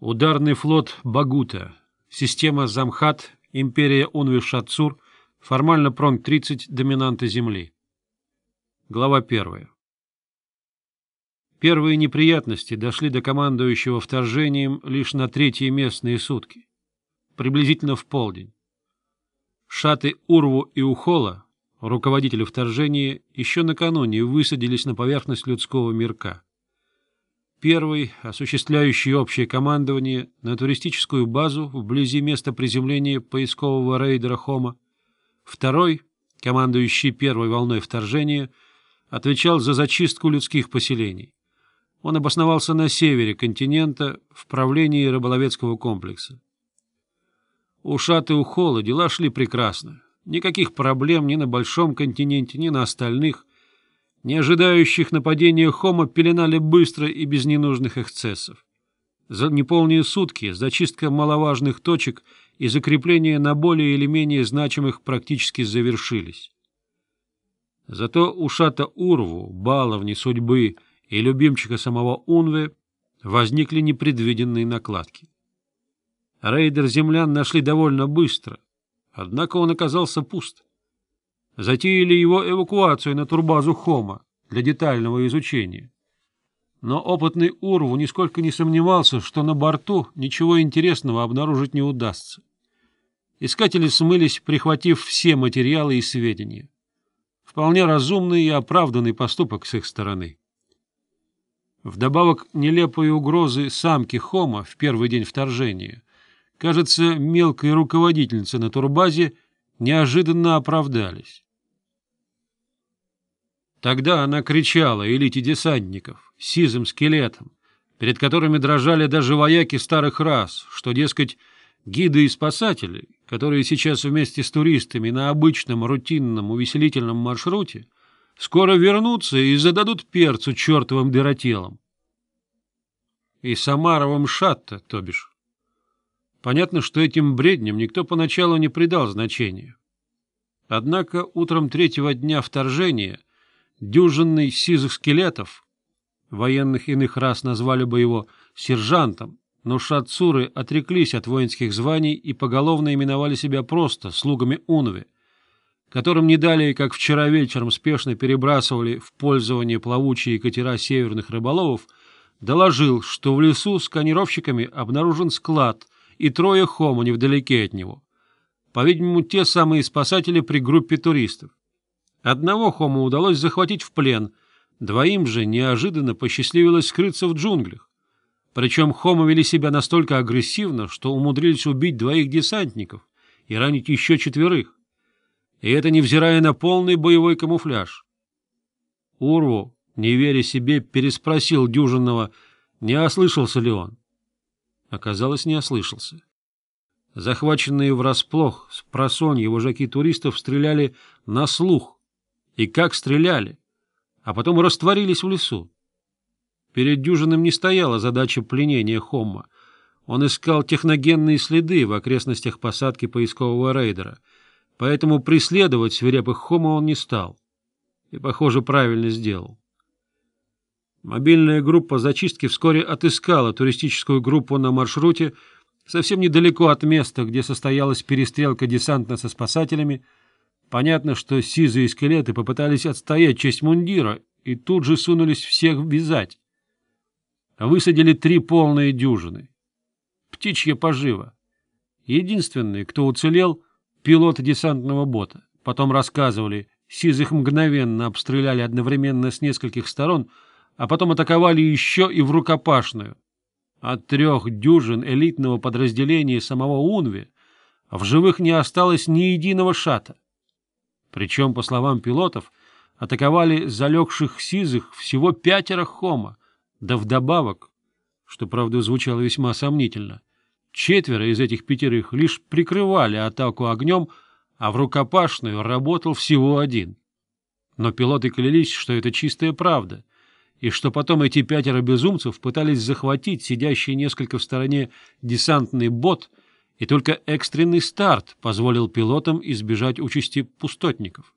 Ударный флот «Багута», система «Замхат», империя «Унвиш-Шатсур», формально пронг-30, доминанты Земли. Глава 1. Первые неприятности дошли до командующего вторжением лишь на третьи местные сутки, приблизительно в полдень. Шаты Урву и Ухола, руководители вторжения, еще накануне высадились на поверхность людского мирка. Первый, осуществляющий общее командование на туристическую базу вблизи места приземления поискового рейдера Хома. Второй, командующий первой волной вторжения, отвечал за зачистку людских поселений. Он обосновался на севере континента в правлении рыболовецкого комплекса. У Шаты у Холла дела шли прекрасно. Никаких проблем ни на большом континенте, ни на остальных, Неожидающих нападения Хома пеленали быстро и без ненужных эксцессов. За неполные сутки зачистка маловажных точек и закрепления на более или менее значимых практически завершились. Зато ушата Урву, баловни судьбы и любимчика самого Унве возникли непредвиденные накладки. Рейдер землян нашли довольно быстро, однако он оказался пуст затеяли его эвакуацию на турбазу Хома для детального изучения. Но опытный Урву нисколько не сомневался, что на борту ничего интересного обнаружить не удастся. Искатели смылись, прихватив все материалы и сведения. Вполне разумный и оправданный поступок с их стороны. Вдобавок нелепые угрозы самки Хома в первый день вторжения. Кажется, мелкой руководительница на турбазе неожиданно оправдались. Тогда она кричала элите десантников, сизым скелетом, перед которыми дрожали даже вояки старых рас, что, дескать, гиды и спасатели, которые сейчас вместе с туристами на обычном рутинном увеселительном маршруте, скоро вернутся и зададут перцу чертовым дыротелам. И Самаровым шатта, то бишь. Понятно, что этим бреднем никто поначалу не придал значения. Однако утром третьего дня вторжения — дюжинный сизых скелетов, военных иных раз назвали бы его сержантом, но шатсуры отреклись от воинских званий и поголовно именовали себя просто слугами Унви, которым не далее, как вчера вечером спешно перебрасывали в пользование плавучие катера северных рыболовов, доложил, что в лесу с канировщиками обнаружен склад и трое хомо невдалеке от него. По-видимому, те самые спасатели при группе туристов. Одного Хому удалось захватить в плен, двоим же неожиданно посчастливилось скрыться в джунглях. Причем Хома вели себя настолько агрессивно, что умудрились убить двоих десантников и ранить еще четверых. И это невзирая на полный боевой камуфляж. Урву, не веря себе, переспросил дюжинного, не ослышался ли он. Оказалось, не ослышался. Захваченные врасплох с просон его жаки туристов стреляли на слух — и как стреляли, а потом растворились в лесу. Перед дюжином не стояла задача пленения Хомма. Он искал техногенные следы в окрестностях посадки поискового рейдера, поэтому преследовать свирепых Хомма он не стал. И, похоже, правильно сделал. Мобильная группа зачистки вскоре отыскала туристическую группу на маршруте совсем недалеко от места, где состоялась перестрелка десантно со спасателями, Понятно, что сизые скелеты попытались отстоять честь мундира и тут же сунулись всех вязать. Высадили три полные дюжины. Птичья пожива. Единственный, кто уцелел, — пилот десантного бота. Потом рассказывали, сизых мгновенно обстреляли одновременно с нескольких сторон, а потом атаковали еще и в рукопашную. От трех дюжин элитного подразделения самого Унви в живых не осталось ни единого шата. Причем, по словам пилотов, атаковали залегших сизых всего пятеро хома, да вдобавок, что, правда, звучало весьма сомнительно, четверо из этих пятерых лишь прикрывали атаку огнем, а в рукопашную работал всего один. Но пилоты клялись, что это чистая правда, и что потом эти пятеро безумцев пытались захватить сидящий несколько в стороне десантный бот — и только экстренный старт позволил пилотам избежать участи пустотников.